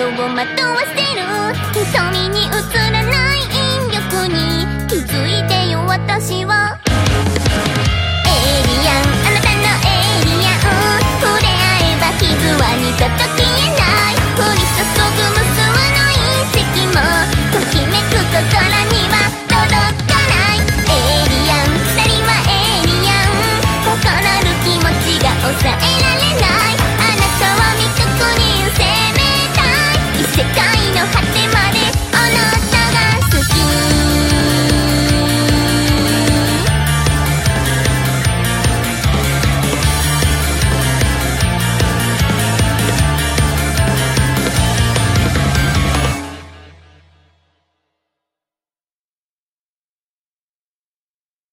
窓をまとわせる。瞳に映らない引力に気づいてよ私は。